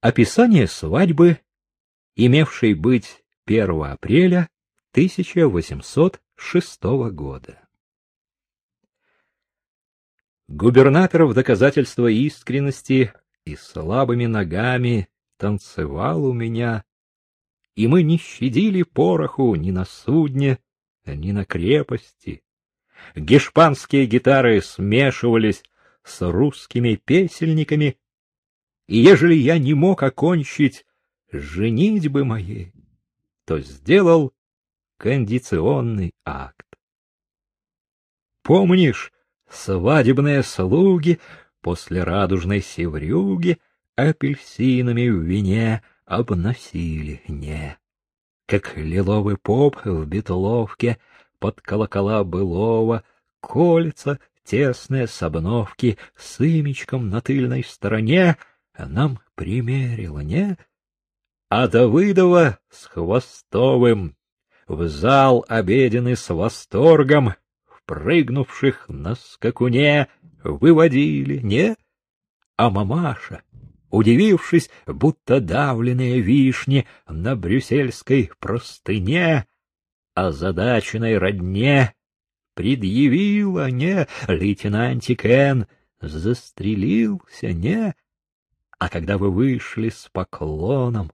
Описание свадьбы, имевшей быть 1 апреля 1806 года. Губернатор в доказательство искренности и слабыми ногами танцевал у меня, и мы не щадили пороху ни на судне, ни на крепости. Гешпанские гитары смешивались с русскими песельниками, и ежели я не мог окончить женитьбы моей, то сделал кондиционный акт. Помнишь, свадебные слуги после радужной севрюги апельсинами в вине обносили не, как лиловый поп в бетловке под колокола былого, кольца тесные с обновки с имечком на тыльной стороне нам примерила, не? А Давыдова с Хвостовым в зал обеденный с восторгом, впрыгнувших на скакуне, выводили, не? А мамаша, удивившись, будто давленные вишни на брюссельской простыне, озадаченной родне, предъявила, не, лейтенантик Н, застрелился, не? А когда вы вышли с поклоном,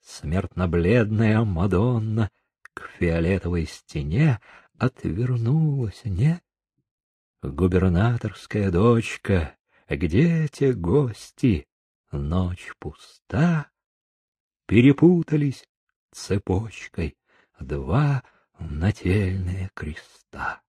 смертно-бледная Мадонна к фиолетовой стене отвернулась, не? Губернаторская дочка, где те гости? Ночь пуста. Перепутались цепочкой два нательные креста.